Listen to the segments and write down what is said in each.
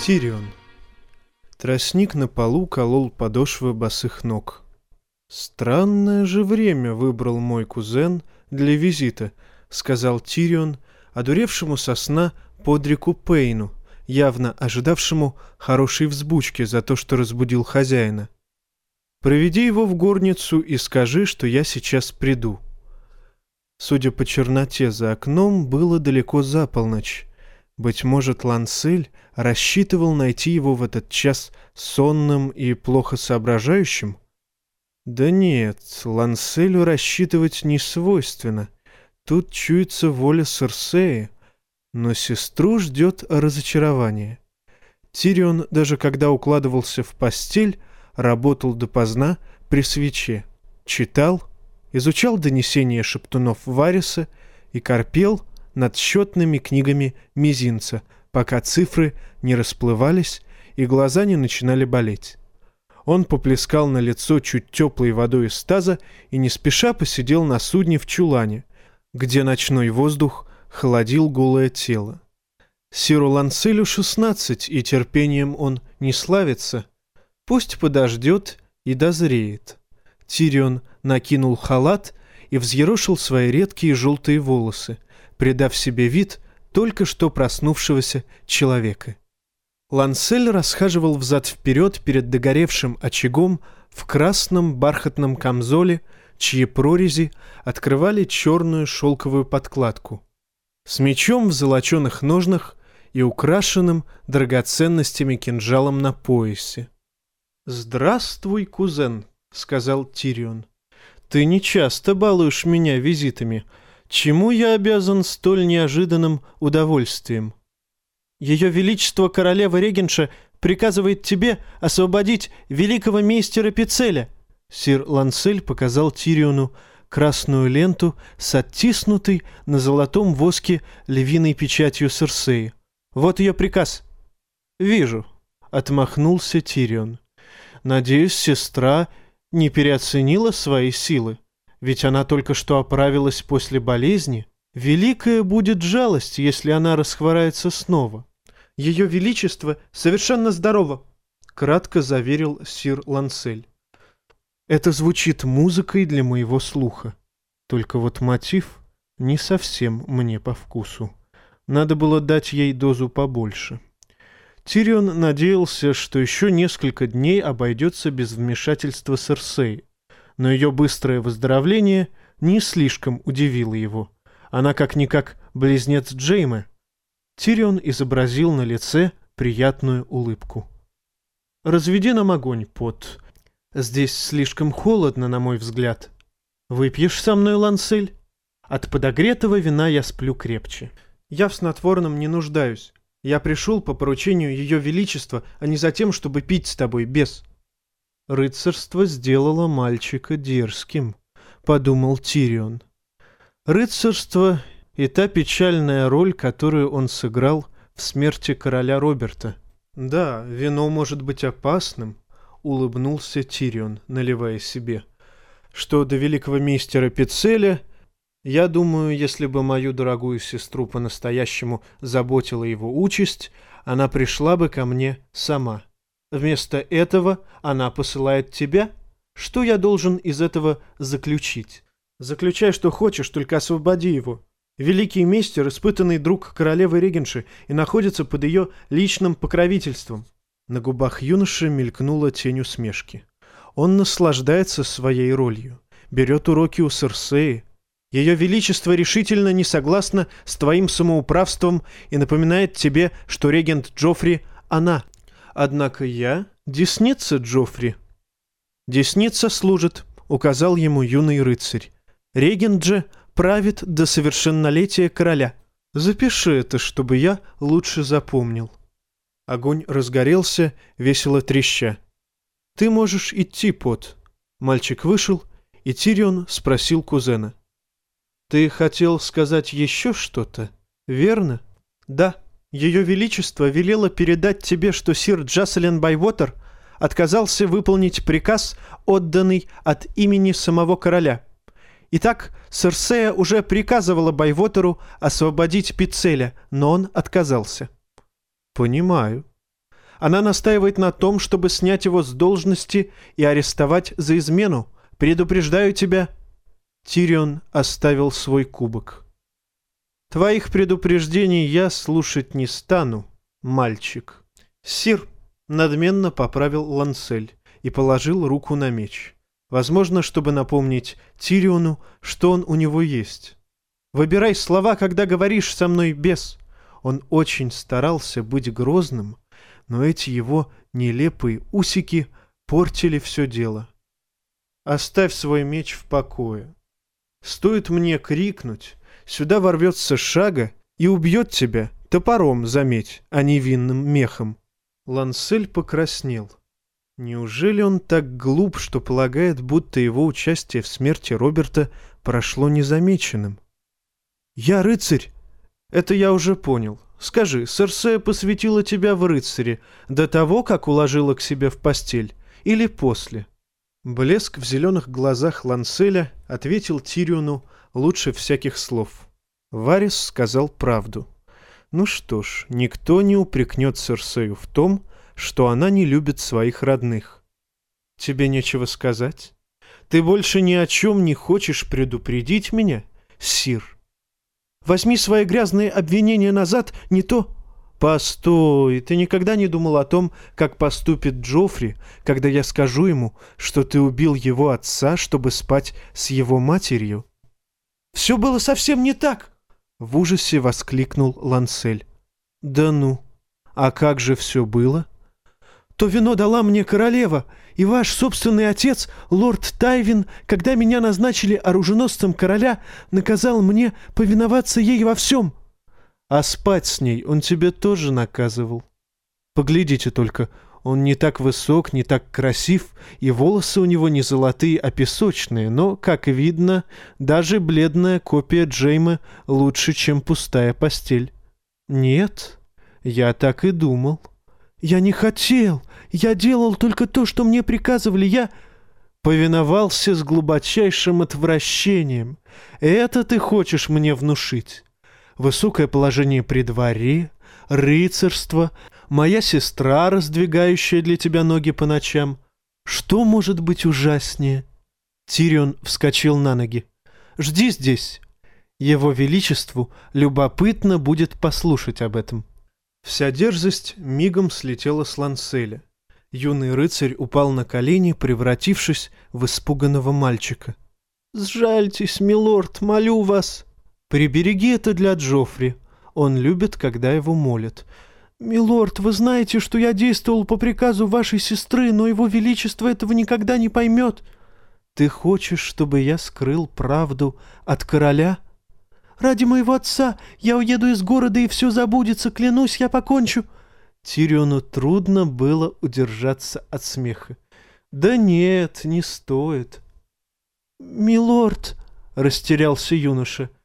Тирион. Тростник на полу колол подошвы босых ног. «Странное же время выбрал мой кузен для визита», — сказал Тирион, одуревшему со сна подрику Пейну, явно ожидавшему хорошей взбучки за то, что разбудил хозяина. «Проведи его в горницу и скажи, что я сейчас приду». Судя по черноте за окном, было далеко за полночь. Быть может, Лансель рассчитывал найти его в этот час сонным и плохо соображающим? Да нет, Ланселю рассчитывать не свойственно. Тут чуется воля Серсеи, но сестру ждет разочарование. Тирион, даже когда укладывался в постель, работал допоздна при свече, читал, изучал донесения шептунов Вариса и корпел над счетными книгами мизинца, пока цифры не расплывались и глаза не начинали болеть. Он поплескал на лицо чуть теплой водой из таза и не спеша посидел на судне в чулане, где ночной воздух холодил голое тело. Сиру Ланцелю шестнадцать, и терпением он не славится. Пусть подождет и дозреет. Тирион накинул халат и взъерошил свои редкие желтые волосы, придав себе вид только что проснувшегося человека. Лансель расхаживал взад-вперед перед догоревшим очагом в красном бархатном камзоле, чьи прорези открывали черную шелковую подкладку. С мечом в золоченых ножнах и украшенным драгоценностями кинжалом на поясе. «Здравствуй, кузен», — сказал Тирион. «Ты не часто балуешь меня визитами, Чему я обязан столь неожиданным удовольствием? Ее Величество Королева Регенша приказывает тебе освободить великого мейстера Пицеля. Сир Лансель показал Тириону красную ленту с оттиснутой на золотом воске львиной печатью Серсеи. Вот ее приказ. «Вижу», — отмахнулся Тирион. «Надеюсь, сестра не переоценила свои силы» ведь она только что оправилась после болезни. Великая будет жалость, если она расхворается снова. Ее Величество совершенно здорово, кратко заверил сир Лансель. Это звучит музыкой для моего слуха. Только вот мотив не совсем мне по вкусу. Надо было дать ей дозу побольше. Тирион надеялся, что еще несколько дней обойдется без вмешательства Серсеи но ее быстрое выздоровление не слишком удивило его. Она как-никак близнец Джеймы. Тирион изобразил на лице приятную улыбку. «Разведи нам огонь, Пот. Здесь слишком холодно, на мой взгляд. Выпьешь со мной, Лансель? От подогретого вина я сплю крепче. Я в снотворном не нуждаюсь. Я пришел по поручению Ее Величества, а не за тем, чтобы пить с тобой, без...» Рыцарство сделало мальчика дерзким, подумал Тирион. Рыцарство и та печальная роль, которую он сыграл в смерти короля Роберта. Да, вино может быть опасным, улыбнулся Тирион, наливая себе. Что до великого мистера Пицеля, я думаю, если бы мою дорогую сестру по-настоящему заботила его участь, она пришла бы ко мне сама. Вместо этого она посылает тебя? Что я должен из этого заключить? Заключай, что хочешь, только освободи его. Великий мистер, испытанный друг королевы Регенши, и находится под ее личным покровительством. На губах юноши мелькнула тень усмешки. Он наслаждается своей ролью, берет уроки у Серсеи. Ее Величество решительно не согласно с твоим самоуправством и напоминает тебе, что регент Джоффри — она — Однако я — десница Джоффри. Десница служит, — указал ему юный рыцарь. Регент же правит до совершеннолетия короля. Запиши это, чтобы я лучше запомнил. Огонь разгорелся, весело треща. «Ты можешь идти, Пот». Мальчик вышел, и Тирион спросил кузена. «Ты хотел сказать еще что-то, верно?» «Да». Ее Величество велело передать тебе, что сир Джаселен Байвотер отказался выполнить приказ, отданный от имени самого короля. Итак, Серсея уже приказывала Байвотеру освободить Пицеля, но он отказался. Понимаю. Она настаивает на том, чтобы снять его с должности и арестовать за измену. Предупреждаю тебя». Тирион оставил свой кубок. «Твоих предупреждений я слушать не стану, мальчик». «Сир», — надменно поправил Лансель и положил руку на меч. Возможно, чтобы напомнить Тириону, что он у него есть. «Выбирай слова, когда говоришь со мной, бес». Он очень старался быть грозным, но эти его нелепые усики портили все дело. «Оставь свой меч в покое. Стоит мне крикнуть, сюда ворвется шага и убьет тебя, топором, заметь, а невинным мехом». Лансель покраснел. Неужели он так глуп, что полагает, будто его участие в смерти Роберта прошло незамеченным? «Я рыцарь!» «Это я уже понял. Скажи, Серсея посвятила тебя в рыцаре до того, как уложила к себе в постель, или после?» Блеск в зеленых глазах Ланселя ответил Тириону лучше всяких слов. Варис сказал правду. Ну что ж, никто не упрекнет Серсею в том, что она не любит своих родных. Тебе нечего сказать? Ты больше ни о чем не хочешь предупредить меня, Сир? Возьми свои грязные обвинения назад, не то... Постой, ты никогда не думал о том, как поступит Джоффри, когда я скажу ему, что ты убил его отца, чтобы спать с его матерью? Все было совсем не так! В ужасе воскликнул Лансель. Да ну, а как же все было? — то вино дала мне королева, и ваш собственный отец, лорд Тайвин, когда меня назначили оруженосцем короля, наказал мне повиноваться ей во всем. А спать с ней он тебе тоже наказывал. Поглядите только, он не так высок, не так красив, и волосы у него не золотые, а песочные, но, как видно, даже бледная копия Джейма лучше, чем пустая постель. Нет, я так и думал. Я не хотел, я делал только то, что мне приказывали. Я повиновался с глубочайшим отвращением. Это ты хочешь мне внушить? Высокое положение при дворе, рыцарство, моя сестра, раздвигающая для тебя ноги по ночам. Что может быть ужаснее? Тирион вскочил на ноги. «Жди здесь. Его Величеству любопытно будет послушать об этом». Вся дерзость мигом слетела с Ланселя. Юный рыцарь упал на колени, превратившись в испуганного мальчика. «Сжальтесь, милорд, молю вас!» «Прибереги это для Джоффри. Он любит, когда его молят». «Милорд, вы знаете, что я действовал по приказу вашей сестры, но его величество этого никогда не поймет». «Ты хочешь, чтобы я скрыл правду от короля?» «Ради моего отца я уеду из города, и все забудется, клянусь, я покончу». Тириону трудно было удержаться от смеха. «Да нет, не стоит». «Милорд», — растерялся юноша, —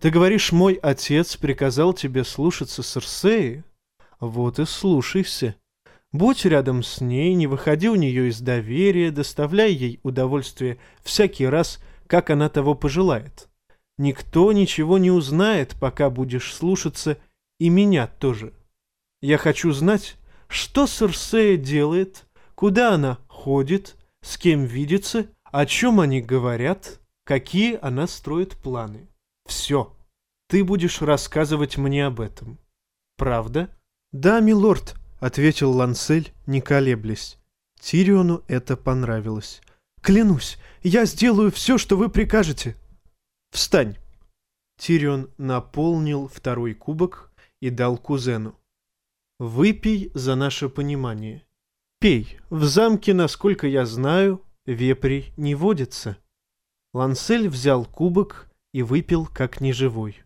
«ты говоришь, мой отец приказал тебе слушаться Серсеи? Вот и слушайся. Будь рядом с ней, не выходи у нее из доверия, доставляй ей удовольствие всякий раз, как она того пожелает. Никто ничего не узнает, пока будешь слушаться, и меня тоже». Я хочу знать, что Серсея делает, куда она ходит, с кем видится, о чем они говорят, какие она строит планы. Все. Ты будешь рассказывать мне об этом. Правда? Да, милорд, ответил Лансель, не колеблясь. Тириону это понравилось. Клянусь, я сделаю все, что вы прикажете. Встань. Тирион наполнил второй кубок и дал кузену. Выпей за наше понимание. Пей. В замке, насколько я знаю, вепрей не водится. Лансель взял кубок и выпил как неживой.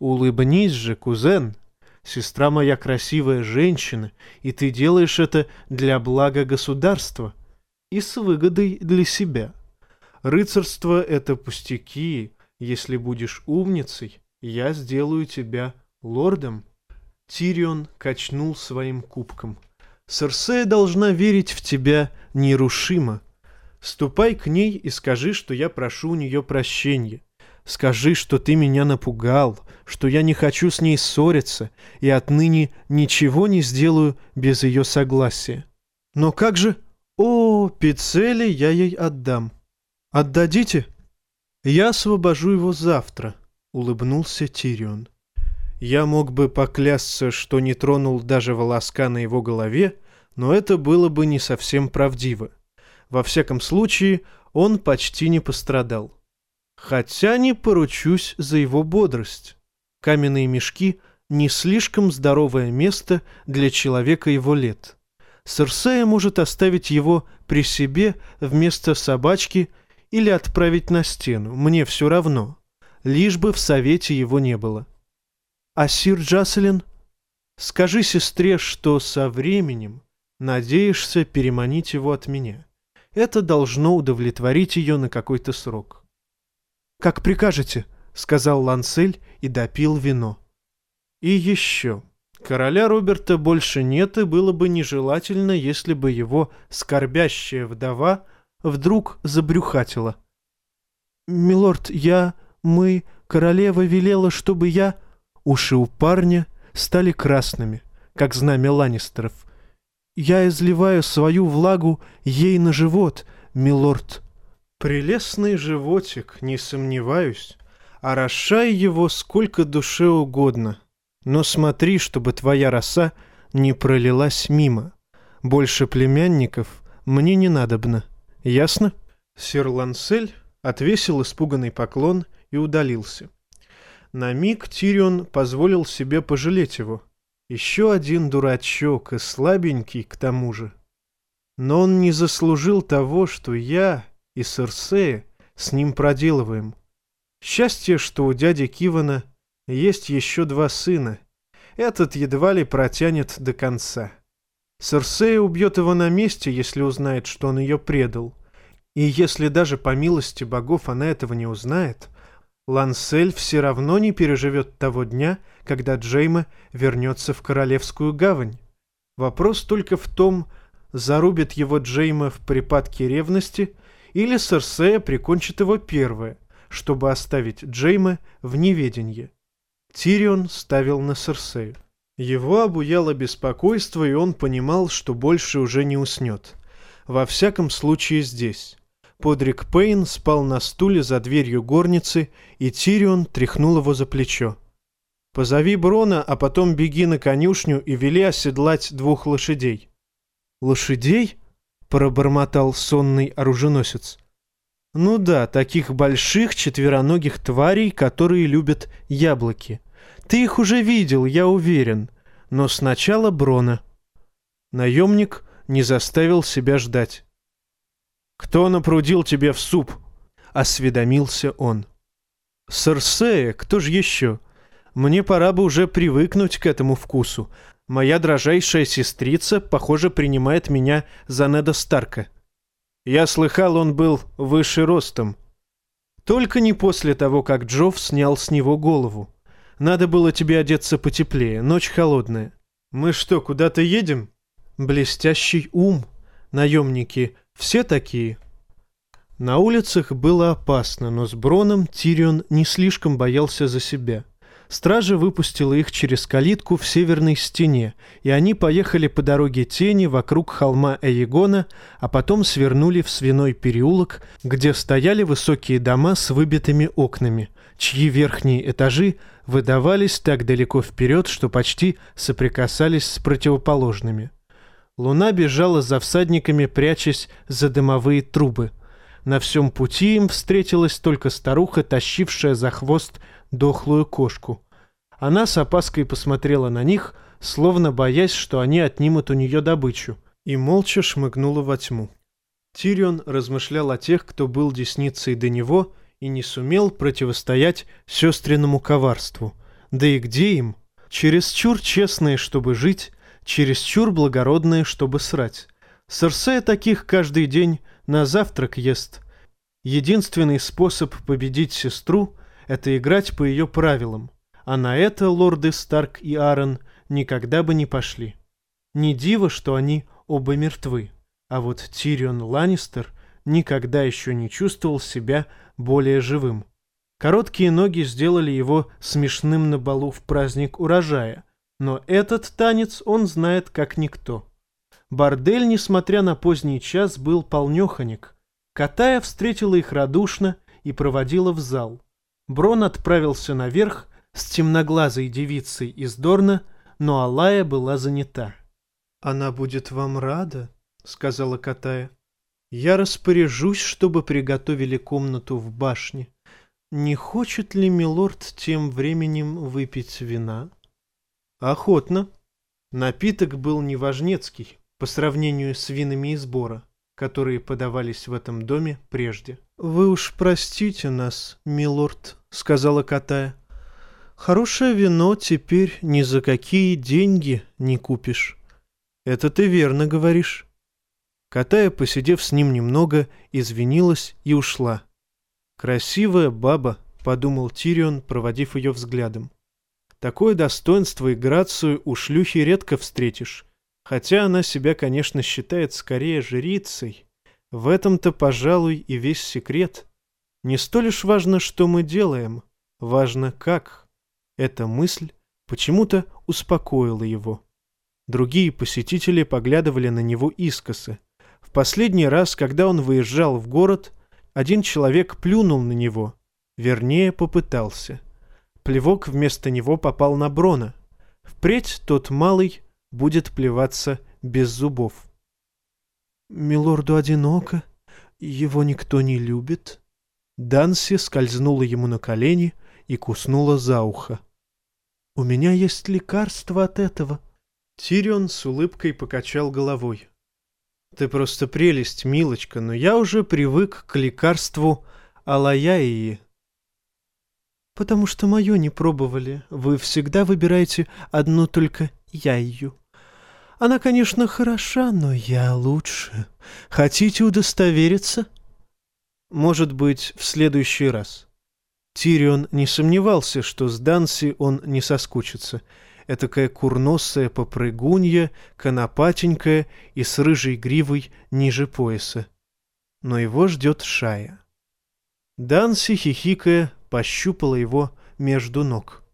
Улыбнись же, кузен. Сестра моя красивая женщина, и ты делаешь это для блага государства и с выгодой для себя. Рыцарство — это пустяки. Если будешь умницей, я сделаю тебя лордом. Тирион качнул своим кубком. «Серсея должна верить в тебя нерушимо. Ступай к ней и скажи, что я прошу у нее прощения. Скажи, что ты меня напугал, что я не хочу с ней ссориться и отныне ничего не сделаю без ее согласия. Но как же... О, Пиццели я ей отдам. Отдадите? Я освобожу его завтра, улыбнулся Тирион. Я мог бы поклясться, что не тронул даже волоска на его голове, но это было бы не совсем правдиво. Во всяком случае, он почти не пострадал. Хотя не поручусь за его бодрость. Каменные мешки — не слишком здоровое место для человека его лет. Серсея может оставить его при себе вместо собачки или отправить на стену, мне все равно, лишь бы в совете его не было. А сир Джаселин? Скажи сестре, что со временем надеешься переманить его от меня. Это должно удовлетворить ее на какой-то срок. «Как прикажете», — сказал Лансель и допил вино. «И еще. Короля Роберта больше нет, и было бы нежелательно, если бы его скорбящая вдова вдруг забрюхатила. «Милорд, я... мы... королева велела, чтобы я...» Уши у парня стали красными, как знамя Ланнистеров. «Я изливаю свою влагу ей на живот, милорд Прелестный животик, не сомневаюсь, орошай его сколько душе угодно. Но смотри, чтобы твоя роса не пролилась мимо. Больше племянников мне не надобно. Ясно? Сир Лансель отвесил испуганный поклон и удалился. На миг Тирион позволил себе пожалеть его. Еще один дурачок и слабенький к тому же. Но он не заслужил того, что я, и Серсея с ним проделываем. Счастье, что у дяди Кивана есть еще два сына. Этот едва ли протянет до конца. Серсея убьет его на месте, если узнает, что он ее предал. И если даже по милости богов она этого не узнает, Лансель все равно не переживет того дня, когда Джейма вернется в Королевскую гавань. Вопрос только в том, зарубит его Джейма в припадке ревности или Серсея прикончит его первое, чтобы оставить Джейма в неведенье. Тирион ставил на Серсею. Его обуяло беспокойство, и он понимал, что больше уже не уснет. Во всяком случае здесь. Подрик Пейн спал на стуле за дверью горницы, и Тирион тряхнул его за плечо. «Позови Брона, а потом беги на конюшню и вели оседлать двух лошадей». «Лошадей?» Пробормотал сонный оруженосец. Ну да, таких больших четвероногих тварей, которые любят яблоки. Ты их уже видел, я уверен. Но сначала Брона. Наемник не заставил себя ждать. «Кто напрудил тебе в суп?» — осведомился он. «Сарсея, кто же еще? Мне пора бы уже привыкнуть к этому вкусу, Моя дрожайшая сестрица, похоже, принимает меня за Неда Старка. Я слыхал, он был выше ростом. Только не после того, как Джофф снял с него голову. Надо было тебе одеться потеплее, ночь холодная. Мы что, куда-то едем? Блестящий ум. Наемники все такие. На улицах было опасно, но с Броном Тирион не слишком боялся за себя. Стража выпустила их через калитку в северной стене, и они поехали по дороге тени вокруг холма Эегона, а потом свернули в свиной переулок, где стояли высокие дома с выбитыми окнами, чьи верхние этажи выдавались так далеко вперед, что почти соприкасались с противоположными. Луна бежала за всадниками, прячась за дымовые трубы. На всем пути им встретилась только старуха, тащившая за хвост дохлую кошку. Она с опаской посмотрела на них, словно боясь, что они отнимут у нее добычу, и молча шмыгнула во тьму. Тирион размышлял о тех, кто был десницей до него и не сумел противостоять сестриному коварству. Да и где им? Чересчур честные, чтобы жить, чересчур благородные, чтобы срать. Серсея таких каждый день на завтрак ест. Единственный способ победить сестру это играть по ее правилам, а на это лорды Старк и Аарон никогда бы не пошли. Не диво, что они оба мертвы, а вот Тирион Ланнистер никогда еще не чувствовал себя более живым. Короткие ноги сделали его смешным на балу в праздник урожая, но этот танец он знает как никто. Бордель, несмотря на поздний час, был полнеханик. Катая встретила их радушно и проводила в зал. Брон отправился наверх с темноглазой девицей из Дорна, но Алая была занята. «Она будет вам рада», — сказала Катая. «Я распоряжусь, чтобы приготовили комнату в башне. Не хочет ли милорд тем временем выпить вина?» «Охотно». Напиток был неважнецкий, по сравнению с винами из сбора, которые подавались в этом доме прежде. «Вы уж простите нас, милорд», — сказала Катая. «Хорошее вино теперь ни за какие деньги не купишь». «Это ты верно говоришь». Катая, посидев с ним немного, извинилась и ушла. «Красивая баба», — подумал Тирион, проводив ее взглядом. «Такое достоинство и грацию у шлюхи редко встретишь, Хотя она себя, конечно, считает скорее жрицей. В этом-то, пожалуй, и весь секрет. Не столь уж важно, что мы делаем, важно как. Эта мысль почему-то успокоила его. Другие посетители поглядывали на него искосы. В последний раз, когда он выезжал в город, один человек плюнул на него, вернее, попытался. Плевок вместо него попал на Брона. Впредь тот малый будет плеваться без зубов. «Милорду одиноко, его никто не любит». Данси скользнула ему на колени и куснула за ухо. «У меня есть лекарство от этого». Тирион с улыбкой покачал головой. «Ты просто прелесть, милочка, но я уже привык к лекарству Алаяии». «Потому что мое не пробовали. Вы всегда выбираете одну только яйю». Она, конечно, хороша, но я лучше. Хотите удостовериться? Может быть, в следующий раз. Тирион не сомневался, что с Данси он не соскучится. Этакая курносая попрыгунья, конопатенькая и с рыжей гривой ниже пояса. Но его ждет Шая. Данси, хихикая, пощупала его между ног.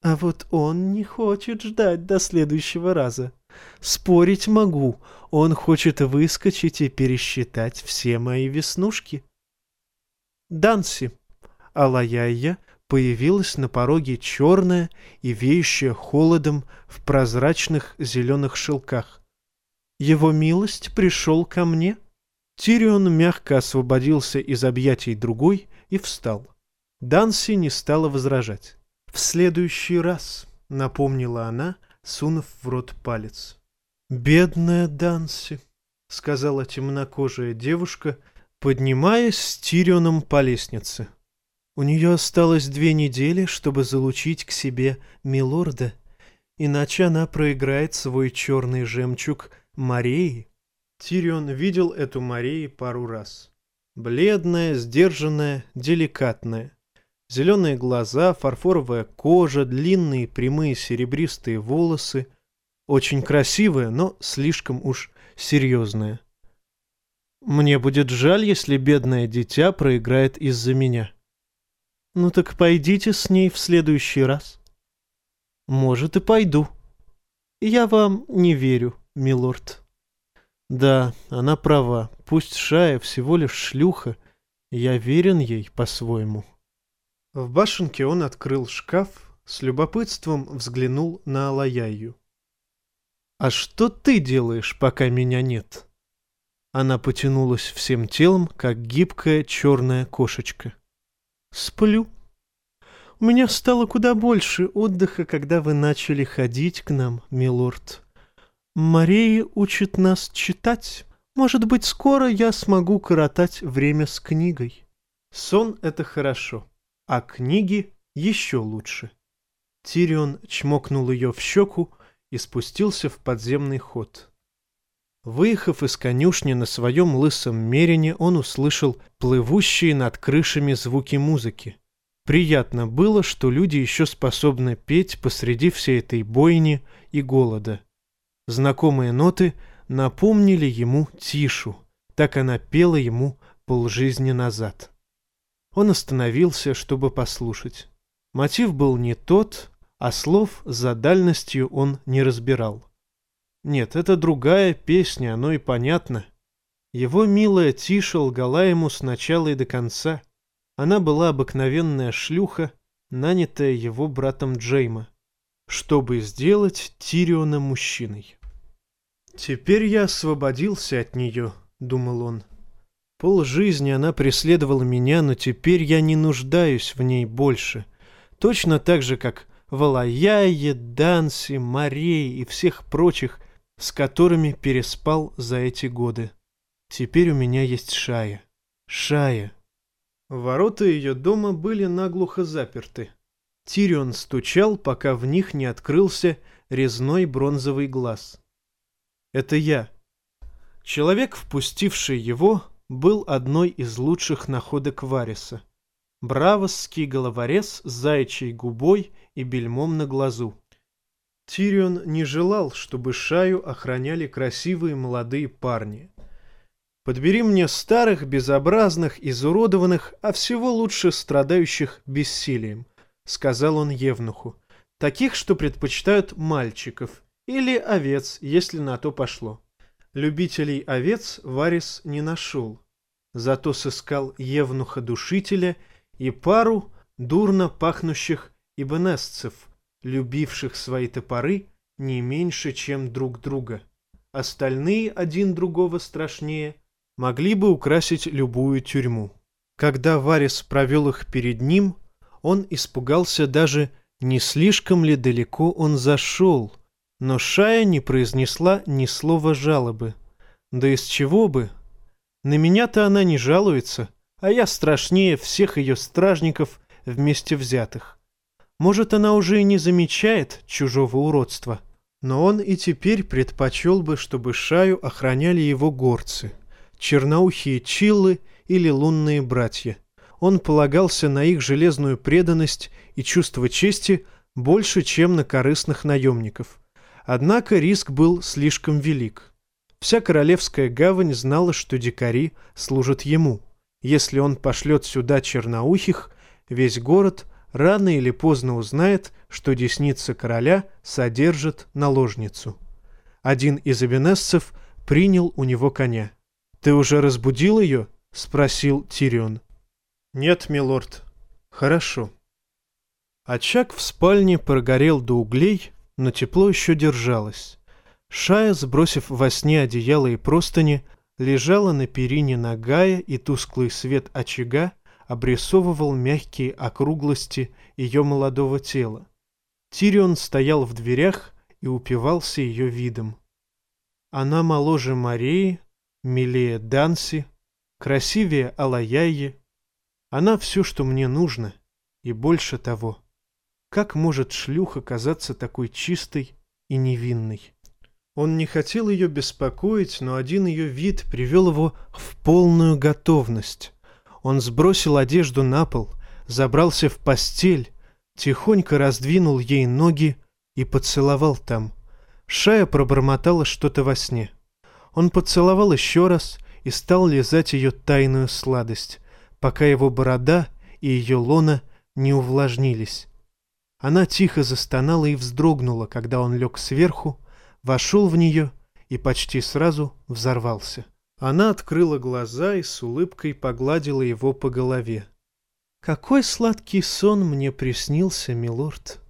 А вот он не хочет ждать до следующего раза. Спорить могу, он хочет выскочить и пересчитать все мои веснушки. Данси. Алаяя появилась на пороге черная и веющая холодом в прозрачных зеленых шелках. Его милость пришел ко мне. Тирион мягко освободился из объятий другой и встал. Данси не стала возражать. «В следующий раз», — напомнила она, — сунув в рот палец. «Бедная Данси», — сказала темнокожая девушка, поднимаясь с Тирионом по лестнице. «У нее осталось две недели, чтобы залучить к себе милорда, иначе она проиграет свой черный жемчуг Марии». Тирион видел эту Марии пару раз. Бледная, сдержанная, деликатная. Зеленые глаза, фарфоровая кожа, длинные прямые серебристые волосы. Очень красивая, но слишком уж серьезная. Мне будет жаль, если бедное дитя проиграет из-за меня. Ну так пойдите с ней в следующий раз. Может, и пойду. Я вам не верю, милорд. Да, она права. Пусть Шая всего лишь шлюха. Я верен ей по-своему. В башенке он открыл шкаф, с любопытством взглянул на Алаяю. «А что ты делаешь, пока меня нет?» Она потянулась всем телом, как гибкая черная кошечка. «Сплю. У меня стало куда больше отдыха, когда вы начали ходить к нам, милорд. Мария учит нас читать. Может быть, скоро я смогу коротать время с книгой. Сон — это хорошо а книги еще лучше. Тирион чмокнул ее в щеку и спустился в подземный ход. Выехав из конюшни на своем лысом мерине, он услышал плывущие над крышами звуки музыки. Приятно было, что люди еще способны петь посреди всей этой бойни и голода. Знакомые ноты напомнили ему Тишу, так она пела ему полжизни назад. Он остановился, чтобы послушать. Мотив был не тот, а слов за дальностью он не разбирал. Нет, это другая песня, оно и понятно. Его милая Тиша лгала ему с начала и до конца. Она была обыкновенная шлюха, нанятая его братом Джейма, чтобы сделать Тириона мужчиной. «Теперь я освободился от нее», — думал он. Пол жизни она преследовала меня, но теперь я не нуждаюсь в ней больше. Точно так же, как Валаяе, Данси, Марей и всех прочих, с которыми переспал за эти годы. Теперь у меня есть Шая. Шая. Ворота ее дома были наглухо заперты. Тирион стучал, пока в них не открылся резной бронзовый глаз. Это я. Человек, впустивший его, был одной из лучших находок Вариса. Бравосский головорез с заячьей губой и бельмом на глазу. Тирион не желал, чтобы Шаю охраняли красивые молодые парни. «Подбери мне старых, безобразных, изуродованных, а всего лучше страдающих бессилием», — сказал он Евнуху. «Таких, что предпочитают мальчиков, или овец, если на то пошло». Любителей овец Варис не нашел, зато сыскал Евнуха-душителя и пару дурно пахнущих ибонесцев — любивших свои топоры не меньше, чем друг друга. Остальные, один другого страшнее, могли бы украсить любую тюрьму. Когда Варис провел их перед ним, он испугался даже, не слишком ли далеко он зашел, но Шая не произнесла ни слова жалобы. Да из чего бы? На меня-то она не жалуется, а я страшнее всех ее стражников вместе взятых. Может, она уже и не замечает чужого уродства. Но он и теперь предпочел бы, чтобы Шаю охраняли его горцы, черноухие чиллы или лунные братья. Он полагался на их железную преданность и чувство чести больше, чем на корыстных наемников. Однако риск был слишком велик. Вся королевская гавань знала, что дикари служат ему. Если он пошлет сюда черноухих, весь город рано или поздно узнает, что десница короля содержит наложницу. Один из абинесцев принял у него коня. «Ты уже разбудил ее?» — спросил Тирион. «Нет, милорд». «Хорошо». Очаг в спальне прогорел до углей, но тепло еще держалось. Шая, сбросив во сне одеяло и простыни, лежала на перине нагая, и тусклый свет очага обрисовывал мягкие округлости ее молодого тела. Тирион стоял в дверях и упивался ее видом. Она моложе Марии, милее Данси, красивее Алаяйи. Она все, что мне нужно, и больше того. Как может шлюха казаться такой чистой и невинной? Он не хотел ее беспокоить, но один ее вид привел его в полную готовность. Он сбросил одежду на пол, забрался в постель, тихонько раздвинул ей ноги и поцеловал там. Шая пробормотала что-то во сне. Он поцеловал еще раз и стал лизать ее тайную сладость, пока его борода и ее лона не увлажнились. Она тихо застонала и вздрогнула, когда он лег сверху, вошел в нее и почти сразу взорвался. Она открыла глаза и с улыбкой погладила его по голове. «Какой сладкий сон мне приснился, милорд!»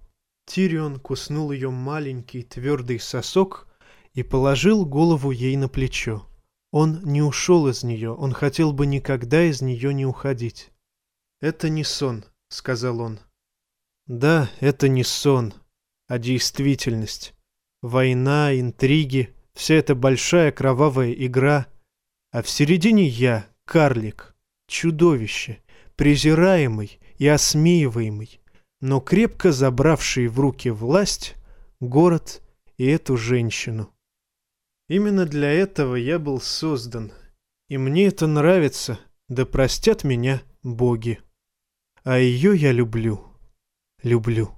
Тирион куснул ее маленький твердый сосок и положил голову ей на плечо. Он не ушел из нее, он хотел бы никогда из нее не уходить. «Это не сон», — сказал он. «Да, это не сон, а действительность. Война, интриги, вся эта большая кровавая игра — а в середине я, карлик, чудовище, презираемый и осмеиваемый, но крепко забравший в руки власть, город и эту женщину. Именно для этого я был создан, и мне это нравится, да простят меня боги. А ее я люблю, люблю.